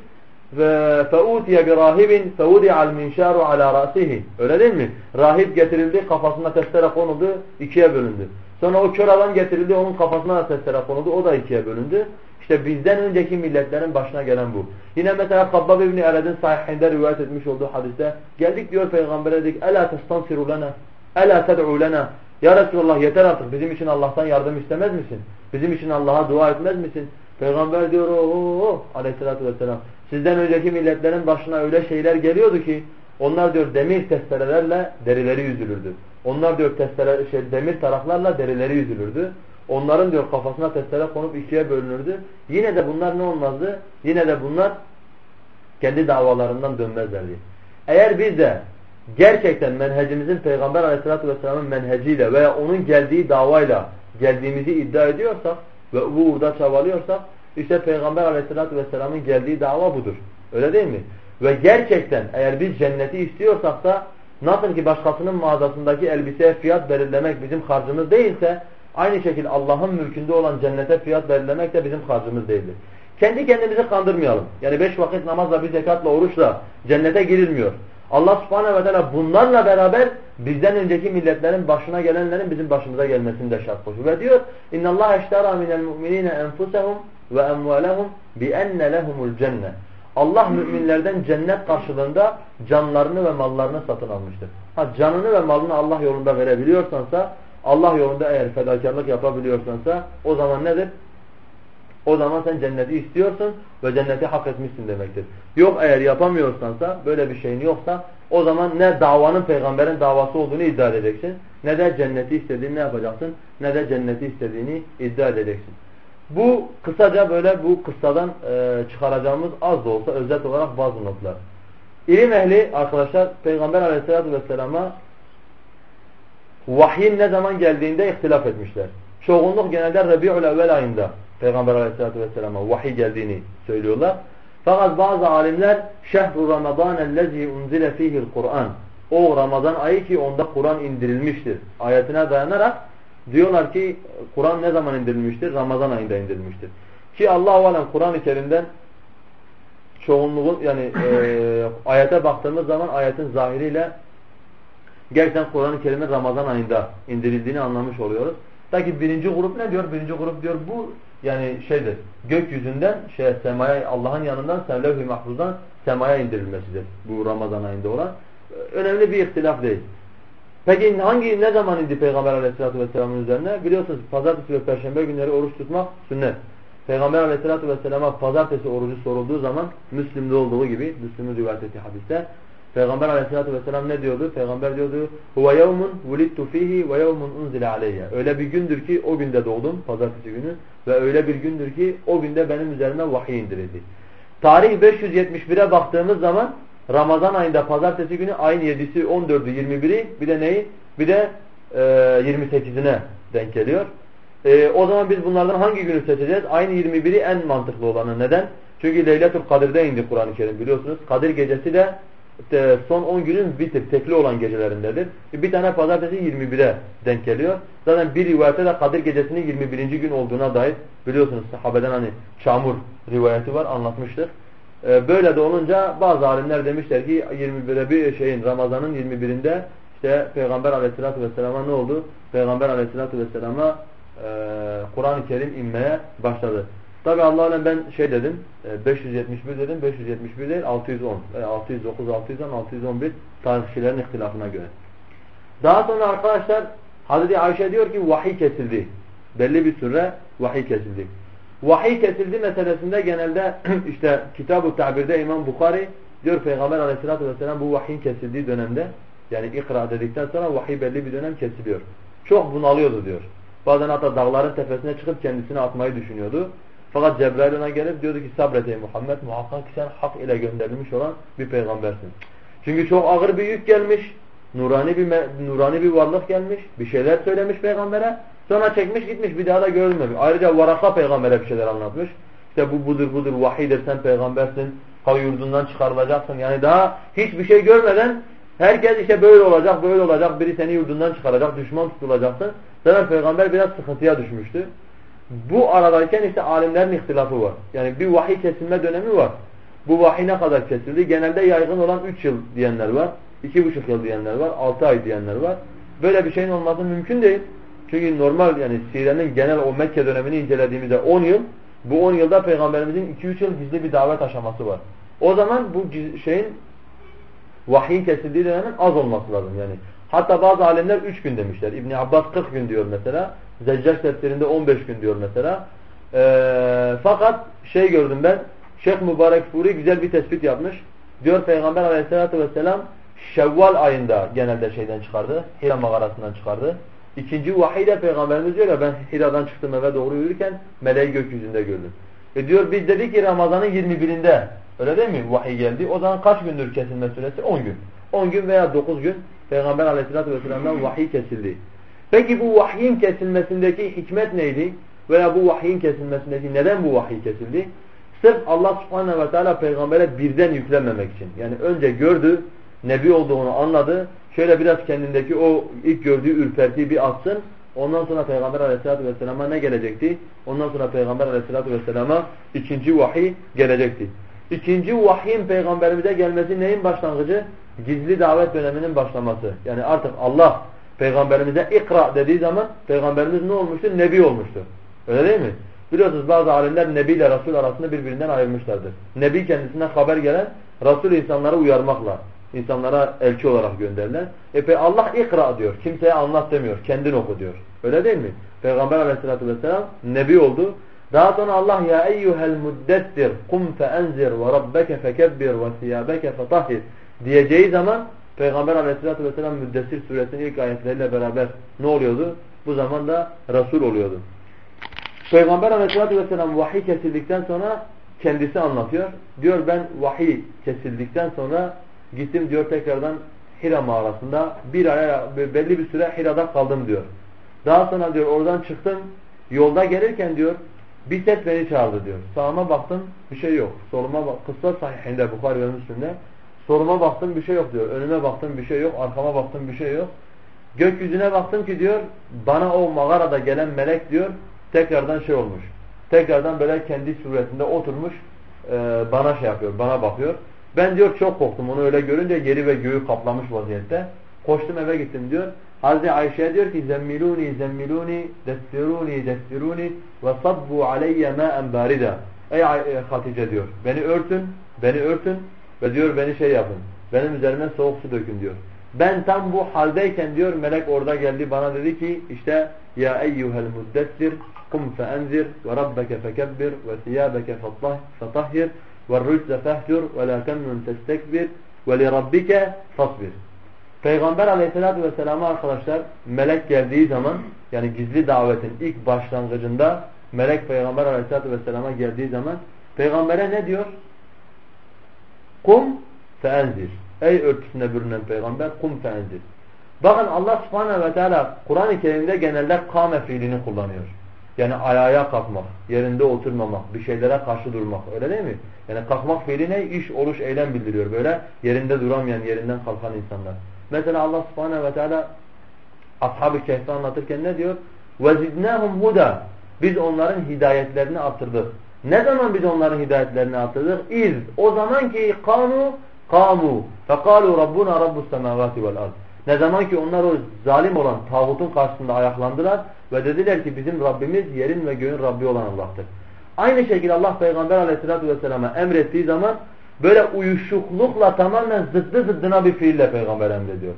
Ve feutiye bir rahibin feudi'al minşaru ala rasihi. Öyle değil mi? Rahip getirildi, kafasına testere konuldu, ikiye bölündü. Sonra o kör adam getirildi, onun kafasına da testere konuldu, o da ikiye bölündü. İşte bizden önceki milletlerin başına gelen bu. Yine mesela Kabbab İbni Ered'in sahihinde rivayet etmiş olduğu hadiste geldik diyor Peygamber'e dedik Ela testansiru lena Ela ted'u lena Ya Resulallah yeter artık bizim için Allah'tan yardım istemez misin? Bizim için Allah'a dua etmez misin? Peygamber diyor o aleyhissalatü vesselam sizden önceki milletlerin başına öyle şeyler geliyordu ki onlar diyor demir testerelerle derileri yüzülürdü. Onlar diyor testere, şey, demir taraklarla derileri yüzülürdü. Onların diyor kafasına testere konup ikiye bölünürdü. Yine de bunlar ne olmazdı? Yine de bunlar kendi davalarından dönmezlerdi. Eğer biz de gerçekten menhecimizin Peygamber aleyhissalatü vesselamın menheciyle veya onun geldiği davayla geldiğimizi iddia ediyorsak ve bu uğurda çabalıyorsak işte Peygamber aleyhissalatü vesselamın geldiği dava budur. Öyle değil mi? Ve gerçekten eğer biz cenneti istiyorsak da nasıl ki başkasının mağazasındaki elbiseye fiyat belirlemek bizim harcımız değilse aynı şekilde Allah'ın mülkünde olan cennete fiyat belirlemek de bizim harcımız değildir. Kendi kendimizi kandırmayalım. Yani beş vakit namazla bir zekatla oruçla cennete girilmiyor. Allah subhanehu ve teala bunlarla beraber bizden önceki milletlerin başına gelenlerin bizim başımıza gelmesini de şart koşuyor. Ve diyor اِنَّ اللّٰهَ اشْتَرَى مِنَ الْمُؤْمِنِينَ ve emvalehum bi enne lehumul cennet. Allah hmm. müminlerden cennet karşılığında canlarını ve mallarını satın almıştır. Ha canını ve malını Allah yolunda verebiliyorsansa, Allah yolunda eğer fedakarlık yapabiliyorsansa o zaman nedir? O zaman sen cenneti istiyorsun ve cenneti hak etmişsin demektir. Yok eğer yapamıyorsansa, böyle bir şeyin yoksa o zaman ne davanın peygamberin davası olduğunu iddia edeceksin, ne de cenneti istediğini ne yapacaksın, ne de cenneti istediğini iddia edeceksin. Bu kısaca böyle bu kıssadan e, çıkaracağımız az da olsa özet olarak bazı notlar. İlim ehli arkadaşlar Peygamber aleyhissalatü vesselama vahyin ne zaman geldiğinde ihtilaf etmişler. Çoğunluk genelde Rabi'ül evvel ayında Peygamber aleyhissalatü vesselama vahiy geldiğini söylüyorlar. Fakat bazı alimler şehru ramazan ellezî unzile fihil Kur'an o Ramazan ayı ki onda Kur'an indirilmiştir. Ayetine dayanarak diyorlar ki Kur'an ne zaman indirilmiştir? Ramazan ayında indirilmiştir. Ki Allah-u Alem Kur'an-ı Kerim'den çoğunluğun yani e, ayete baktığımız zaman ayetin zahiriyle gerçekten Kur'an-ı Kerim'in Ramazan ayında indirildiğini anlamış oluyoruz. Peki birinci grup ne diyor? Birinci grup diyor bu yani şeydir. Gökyüzünden şey semaya Allah'ın yanından levh-i mahfuzdan semaya indirilmesidir. Bu Ramazan ayında olan. Önemli bir ihtilaf değil. Peki hangi ne zaman indi Peygamber Aleyhisselatü vesselamın üzerine? Biliyorsunuz pazartesi ve perşembe günleri oruç tutmak sünnet. Peygamber Aleyhisselatü vesselama pazartesi orucu sorulduğu zaman Müslim'de olduğu gibi Müslim'in rivayet ettiği hadiste Peygamber aleyhissalatü vesselam ne diyordu? Peygamber diyordu huve yevmun vulittu fihi ve yevmun unzile aleyye. Öyle bir gündür ki o günde doğdum pazartesi günü ve öyle bir gündür ki o günde benim üzerime vahiy indirildi. Tarih 571'e baktığımız zaman Ramazan ayında pazartesi günü ayın 7'si 14'ü 21'i bir de neyi? Bir de e, 28'ine denk geliyor. E, o zaman biz bunlardan hangi günü seçeceğiz? Ayın 21'i en mantıklı olanı. Neden? Çünkü Leyletül Kadir'de indi Kur'an-ı Kerim biliyorsunuz. Kadir gecesi de işte son 10 günün bitir, tekli olan gecelerindedir. Bir tane pazartesi 21'e denk geliyor. Zaten bir rivayette de Kadir gecesinin 21. gün olduğuna dair biliyorsunuz sahabeden hani çamur rivayeti var anlatmıştık. Ee, böyle de olunca bazı alimler demişler ki 21'e bir şeyin Ramazan'ın 21'inde işte Peygamber aleyhissalatü vesselama ne oldu? Peygamber aleyhissalatü vesselama e, Kur'an-ı Kerim inmeye başladı. Tabi Allah'ın ben şey dedim, 571 e, dedim, 571 değil 610, 609, 610, 611 tarihçilerin ihtilafına göre. Daha sonra arkadaşlar Hazreti Ayşe diyor ki vahiy kesildi. Belli bir süre vahiy kesildi. Vahiy kesildi meselesinde genelde işte Kitab-ı Tabir'de İmam Bukhari diyor Peygamber aleyhissalatü vesselam bu vahyin kesildiği dönemde yani ikra dedikten sonra vahiy belli bir dönem kesiliyor. Çok bunalıyordu diyor. Bazen hatta dağların tepesine çıkıp kendisini atmayı düşünüyordu. Fakat Cebrail ona gelip diyordu ki sabret ey Muhammed muhakkak ki sen hak ile gönderilmiş olan bir peygambersin. Çünkü çok ağır bir yük gelmiş. Nurani bir nurani bir varlık gelmiş. Bir şeyler söylemiş peygambere. Sonra çekmiş gitmiş bir daha da görülmemiş. Ayrıca Varaka peygambere bir şeyler anlatmış. İşte bu budur budur vahidir sen peygambersin. Kav yurdundan çıkarılacaksın. Yani daha hiçbir şey görmeden herkes işte böyle olacak böyle olacak. Biri seni yurdundan çıkaracak. Düşman tutulacaksın. Zaten peygamber biraz sıkıntıya düşmüştü. Bu aradayken işte alimlerin ihtilafı var. Yani bir vahiy kesilme dönemi var. Bu vahiy ne kadar kesildi? Genelde yaygın olan 3 yıl diyenler var. 2,5 yıl diyenler var. 6 ay diyenler var. Böyle bir şeyin olması mümkün değil. Çünkü normal yani sirenin genel o Mekke dönemini incelediğimizde 10 yıl bu 10 yılda peygamberimizin 2-3 yıl gizli bir davet aşaması var. O zaman bu şeyin vahyin kesildiği dönemin az olması lazım yani. Hatta bazı alimler 3 gün demişler. İbn Abbas 40 gün diyor mesela. Zeccac tefsirinde 15 gün diyor mesela. Ee, fakat şey gördüm ben. Şeyh Mübarek Furi güzel bir tespit yapmış. Diyor Peygamber aleyhissalatü vesselam Şevval ayında genelde şeyden çıkardı. Hira mağarasından çıkardı. İkinci vahiyde Peygamberimiz diyor ya ben Hira'dan çıktım eve doğru yürürken meleği gökyüzünde gördüm. E diyor biz dedik ki Ramazan'ın 21'inde öyle değil mi vahiy geldi. O zaman kaç gündür kesilme süresi? 10 gün. 10 gün veya 9 gün Peygamber aleyhissalatü vesselam'dan vahiy kesildi. Peki bu vahyin kesilmesindeki hikmet neydi? Veya bu vahyin kesilmesindeki neden bu vahiy kesildi? Sırf Allah subhanehu ve teala peygambere birden yüklenmemek için. Yani önce gördü, nebi olduğunu anladı. Şöyle biraz kendindeki o ilk gördüğü ürpertiyi bir atsın. Ondan sonra Peygamber aleyhissalatü vesselama ne gelecekti? Ondan sonra Peygamber aleyhissalatü vesselama ikinci vahiy gelecekti. İkinci vahyin peygamberimize gelmesi neyin başlangıcı? gizli davet döneminin başlaması. Yani artık Allah peygamberimize ikra dediği zaman peygamberimiz ne olmuştur? Nebi olmuştur. Öyle değil mi? Biliyorsunuz bazı alimler Nebi ile Resul arasında birbirinden ayırmışlardır. Nebi kendisine haber gelen Resul insanları uyarmakla insanlara elçi olarak gönderler. E Allah ikra diyor. Kimseye anlat demiyor. Kendin oku diyor. Öyle değil mi? Peygamber aleyhissalatü vesselam nebi oldu. Daha sonra Allah ya eyyuhel muddettir kum fe enzir ve rabbeke fekebbir ve siyabeke fetahhir diyeceği zaman Peygamber aleyhissalatü vesselam Müddessir suresinin ilk ayetleriyle beraber ne oluyordu? Bu zaman da Resul oluyordu. Peygamber aleyhissalatü vesselam vahiy kesildikten sonra kendisi anlatıyor. Diyor ben vahiy kesildikten sonra gittim diyor tekrardan Hira mağarasında bir aya belli bir süre Hira'da kaldım diyor. Daha sonra diyor oradan çıktım yolda gelirken diyor bir ses beni çağırdı diyor. Sağıma baktım bir şey yok. Soluma bak kısa sahihinde Bukhari ve Müslim'de Soluma baktım bir şey yok diyor. Önüme baktım bir şey yok. Arkama baktım bir şey yok. Gökyüzüne baktım ki diyor bana o mağarada gelen melek diyor tekrardan şey olmuş. Tekrardan böyle kendi suretinde oturmuş e, bana şey yapıyor. Bana bakıyor. Ben diyor çok korktum onu öyle görünce yeri ve göğü kaplamış vaziyette. Koştum eve gittim diyor. Hazreti Ayşe diyor ki zemmiluni zemmiluni destiruni destiruni ve sabbu aleyye ma'en barida. Ey Hatice diyor. Beni örtün, beni örtün ve diyor beni şey yapın. Benim üzerime soğuk su dökün diyor. Ben tam bu haldeyken diyor melek orada geldi bana dedi ki işte ya eyyuhel muddessir kum feenzir ve rabbeke fekebbir ve siyabeke fatahhir la kennun testekbir ve li rabbike fasbir. Peygamber aleyhissalatü vesselam'a arkadaşlar melek geldiği zaman yani gizli davetin ilk başlangıcında melek peygamber aleyhissalatü vesselama geldiği zaman peygambere ne diyor? Kum feenzir. Ey örtüsüne bürünen peygamber kum feenzir. Bakın Allah subhanehu ve teala Kur'an-ı Kerim'de genelde kame fiilini kullanıyor. Yani ayağa kalkmak, yerinde oturmamak, bir şeylere karşı durmak. Öyle değil mi? Yani kalkmak fiili ne? İş, oluş, eylem bildiriyor. Böyle yerinde duramayan, yerinden kalkan insanlar. Mesela Allah subhanehu ve teala Ashab-ı Kehf'i anlatırken ne diyor? وَزِدْنَاهُمْ huda. Biz onların hidayetlerini artırdık. Ne zaman biz onların hidayetlerini artırdık? İz. O zaman ki kanu kamu. Fekalu Rabbuna Rabbus semavati vel ard. Ne zaman ki onlar o zalim olan tağutun karşısında ayaklandılar ve dediler ki bizim Rabbimiz yerin ve göğün Rabbi olan Allah'tır. Aynı şekilde Allah Peygamber aleyhissalatü vesselama emrettiği zaman böyle uyuşuklukla tamamen zıddı zıddına bir fiille Peygamber emrediyor.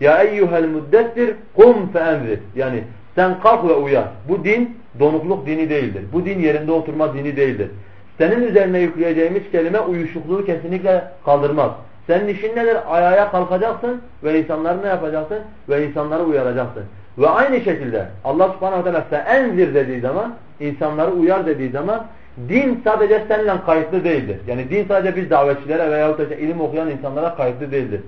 Ya eyyuhel müddessir kum fe Yani sen kalk ve uyar. Bu din donukluk dini değildir. Bu din yerinde oturma dini değildir. Senin üzerine yükleyeceğimiz kelime uyuşukluğu kesinlikle kaldırmaz. Senin işin nedir? Ayağa kalkacaksın ve insanları ne yapacaksın? Ve insanları uyaracaksın. Ve aynı şekilde Allah subhanahu teala enzir dediği zaman, insanları uyar dediği zaman din sadece seninle kayıtlı değildir. Yani din sadece biz davetçilere veya da ilim okuyan insanlara kayıtlı değildir.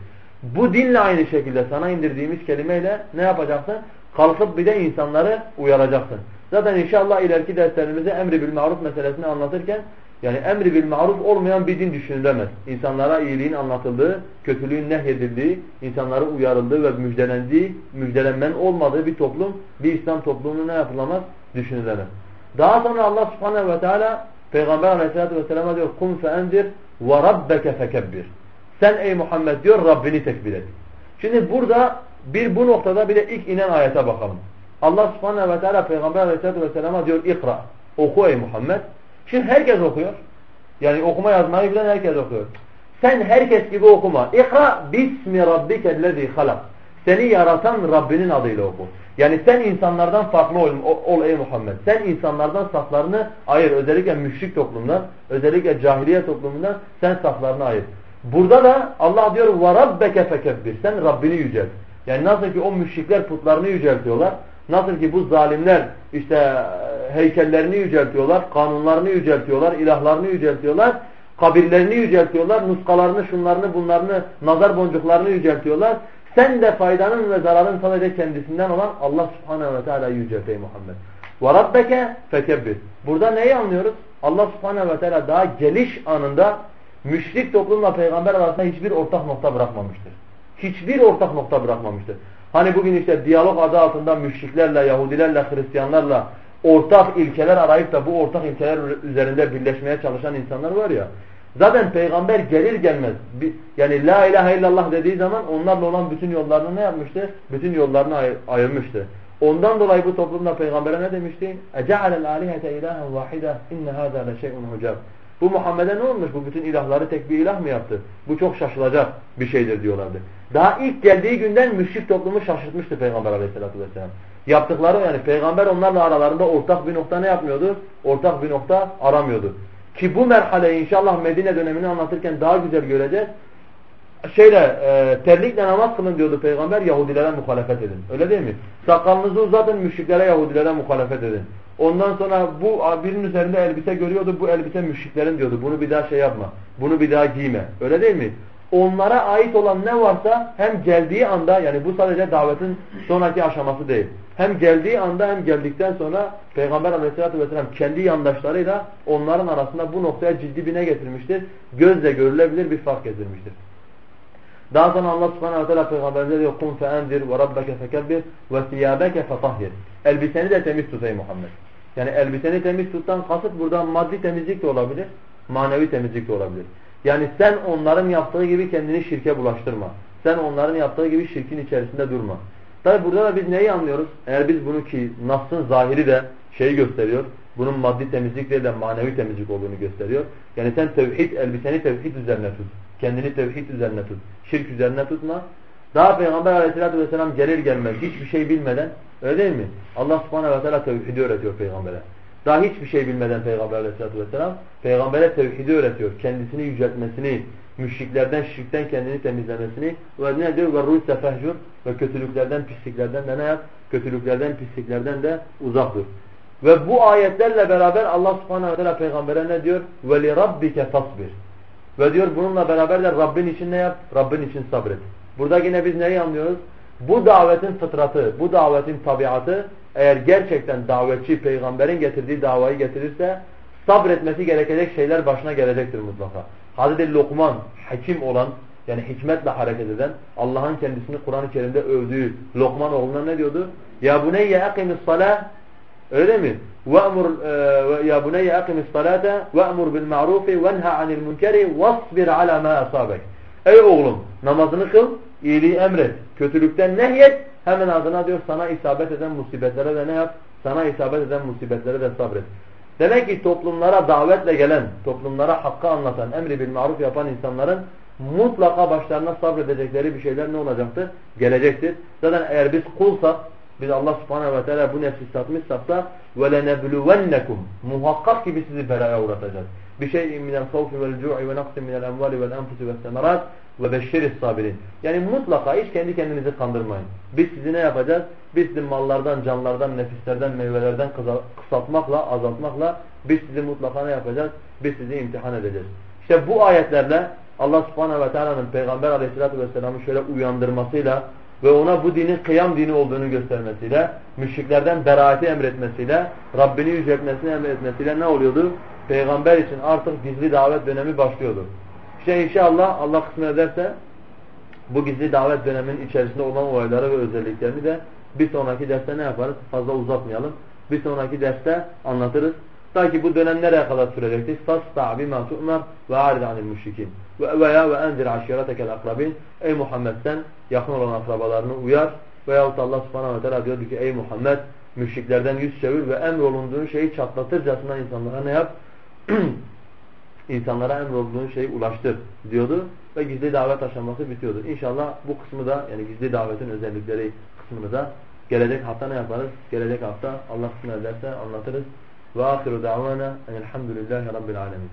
Bu dinle aynı şekilde sana indirdiğimiz kelimeyle ne yapacaksın? Kalkıp bir de insanları uyaracaksın. Zaten inşallah ileriki derslerimizde emri bil maruf meselesini anlatırken yani emri bil maruf olmayan bir din düşünülemez. İnsanlara iyiliğin anlatıldığı, kötülüğün nehyedildiği, insanları uyarıldığı ve müjdelendiği, müjdelenmenin olmadığı bir toplum, bir İslam toplumunu ne yapılamaz? Düşünülemez. Daha sonra Allah subhanehu ve teala Peygamber aleyhissalatü vesselam'a diyor kum feendir ve rabbeke fekebbir. Sen ey Muhammed diyor Rabbini tekbir et. Şimdi burada bir bu noktada bir de ilk inen ayete bakalım. Allah subhanehu ve teala Peygamber aleyhissalatü vesselam'a diyor ikra. Oku ey Muhammed. Şimdi herkes okuyor. Yani okuma yazmayı bilen herkes okuyor. Sen herkes gibi okuma. İkra bismi rabbikellezi halak. Seni yaratan Rabbinin adıyla oku. Yani sen insanlardan farklı ol, ol ey Muhammed. Sen insanlardan saflarını ayır. Özellikle müşrik toplumdan, özellikle cahiliye toplumundan sen saflarını ayır. Burada da Allah diyor وَرَبَّكَ فَكَبِّرْ Sen Rabbini yücelt. Yani nasıl ki o müşrikler putlarını yüceltiyorlar. Nasıl ki bu zalimler işte e, heykellerini yüceltiyorlar, kanunlarını yüceltiyorlar, ilahlarını yüceltiyorlar, kabirlerini yüceltiyorlar, nuskalarını, şunlarını, bunlarını, nazar boncuklarını yüceltiyorlar. Sen de faydanın ve zararın sadece kendisinden olan Allah subhanehu ve teala yücelt ey Muhammed. Ve rabbeke. Burada neyi anlıyoruz? Allah subhanehu ve teala daha geliş anında müşrik toplumla peygamber arasında hiçbir ortak nokta bırakmamıştır. Hiçbir ortak nokta bırakmamıştır. Hani bugün işte diyalog adı altında müşriklerle, Yahudilerle, Hristiyanlarla ortak ilkeler arayıp da bu ortak ilkeler üzerinde birleşmeye çalışan insanlar var ya. Zaten peygamber gelir gelmez yani la ilahe illallah dediği zaman onlarla olan bütün yollarını ne yapmıştı? Bütün yollarını ayır, ayırmıştı. Ondan dolayı bu toplumda peygambere ne demişti? اَجَعَلَ الْآلِهَةَ اِلَٰهًا وَاحِدًا اِنَّ هَذَا لَشَيْءٌ هُجَابٌ Bu Muhammed'e ne olmuş? Bu bütün ilahları tek bir ilah mı yaptı? Bu çok şaşılacak bir şeydir diyorlardı. Daha ilk geldiği günden müşrik toplumu şaşırtmıştı Peygamber aleyhissalatü vesselam. Yaptıkları yani peygamber onlarla aralarında ortak bir nokta ne yapmıyordu? Ortak bir nokta aramıyordu. Ki bu merhaleyi inşallah Medine dönemini anlatırken daha güzel göreceğiz. Şeyle e, terlikle namaz kılın diyordu peygamber Yahudilere muhalefet edin. Öyle değil mi? Sakalınızı uzatın müşriklere Yahudilere muhalefet edin. Ondan sonra bu birinin üzerinde elbise görüyordu. Bu elbise müşriklerin diyordu. Bunu bir daha şey yapma. Bunu bir daha giyme. Öyle değil mi? Onlara ait olan ne varsa hem geldiği anda yani bu sadece davetin sonraki aşaması değil. Hem geldiği anda hem geldikten sonra Peygamber aleyhissalatü vesselam kendi yandaşlarıyla onların arasında bu noktaya ciddi bir ne getirmiştir? Gözle görülebilir bir fark getirmiştir. Daha sonra Allah subhanahu teala peygamberine diyor kum feenzir ve rabbeke fekebbir ve siyabeke fetahhir. Elbiseni de temiz tut ey Muhammed. Yani elbiseni temiz tuttan kasıt burada maddi temizlik de olabilir, manevi temizlik de olabilir. Yani sen onların yaptığı gibi kendini şirke bulaştırma. Sen onların yaptığı gibi şirkin içerisinde durma. Tabi burada da biz neyi anlıyoruz? Eğer biz bunu ki Nas'ın zahiri de şeyi gösteriyor. Bunun maddi temizlik değil de manevi temizlik olduğunu gösteriyor. Yani sen tevhid, elbiseni tevhid üzerine tut. Kendini tevhid üzerine tut. Şirk üzerine tutma. Daha Peygamber aleyhissalatü vesselam gelir gelmez hiçbir şey bilmeden öyle değil mi? Allah subhanehu ve teala tevhidi öğretiyor peygambere. Daha hiçbir şey bilmeden Peygamber aleyhissalatü vesselam peygambere tevhidi öğretiyor. Kendisini yüceltmesini, müşriklerden, şirkten kendini temizlemesini ve ne diyor? Ve ruhse fehcur ve kötülüklerden, pisliklerden de ne yap? Kötülüklerden, pisliklerden de uzak dur. Ve bu ayetlerle beraber Allah subhanahu teala peygambere ne diyor? Ve li rabbike fasbir. Ve diyor bununla beraber de Rabbin için ne yap? Rabbin için sabret. Burada yine biz neyi anlıyoruz? Bu davetin fıtratı, bu davetin tabiatı eğer gerçekten davetçi peygamberin getirdiği davayı getirirse sabretmesi gerekecek şeyler başına gelecektir mutlaka. Hazreti Lokman hakim olan yani hikmetle hareket eden Allah'ın kendisini Kur'an-ı Kerim'de övdüğü Lokman oğluna ne diyordu? Ya buneyye akimis salah öyle mi? وَأْمُرْ يَا بُنَيَّ أَقِمِ الصَّلَاةَ وَأْمُرْ بِالْمَعْرُوفِ وَنْهَا عَنِ الْمُنْكَرِ وَاصْبِرْ عَلَى مَا أَصَابَكَ Ey oğlum namazını kıl, iyiliği emret, kötülükten nehyet, hemen adına diyor sana isabet eden musibetlere de ne yap? Sana isabet eden musibetlere de sabret. Demek ki toplumlara davetle gelen, toplumlara hakkı anlatan, emri bil maruf yapan insanların mutlaka başlarına sabredecekleri bir şeyler ne olacaktır? Gelecektir. Zaten eğer biz kulsak, biz Allah subhanehu ve teala bu nefsi satmışsak da وَلَنَبْلُوَنَّكُمْ Muhakkak ki biz sizi belaya uğratacağız. Ve naqsin minel emvali vel enfusi ve semerat ve beşşeris sabirin. Yani mutlaka hiç kendi kendinizi kandırmayın. Biz sizi ne yapacağız? Biz sizi mallardan, canlardan, nefislerden, meyvelerden kısaltmakla, azaltmakla biz sizi mutlaka ne yapacağız? Biz sizi imtihan edeceğiz. İşte bu ayetlerle Allah subhanahu ve teala'nın Peygamber aleyhissalatü vesselam'ı şöyle uyandırmasıyla ve ona bu dinin kıyam dini olduğunu göstermesiyle, müşriklerden beraati emretmesiyle, Rabbini yüceltmesini emretmesiyle ne oluyordu? Peygamber için artık gizli davet dönemi başlıyordu. İşte inşallah Allah kısmet ederse bu gizli davet döneminin içerisinde olan olayları ve özelliklerini de bir sonraki derste ne yaparız? Fazla uzatmayalım. Bir sonraki derste anlatırız. Ta ki bu dönem nereye kadar sürecektir? فَاسْتَعْ بِمَا تُؤْمَرْ وَاَعْرِضْ عَنِ الْمُشْرِكِينَ veya وَاَنْزِرْ عَشِيرَتَكَ الْاَقْرَبِينَ Ey Muhammed sen yakın olan akrabalarını uyar veyahut Allah subhanahu ve teala diyordu ki ey Muhammed müşriklerden yüz çevir ve emrolunduğun şeyi çatlatırcasına insanlara ne yap? insanlara emrolunduğun şeyi ulaştır diyordu ve gizli davet aşaması bitiyordu. İnşallah bu kısmı da yani gizli davetin özellikleri kısmını da gelecek hafta ne yaparız? Gelecek hafta Allah kısmı ederse anlatırız. Ve ahiru davana enelhamdülillahi rabbil alemin.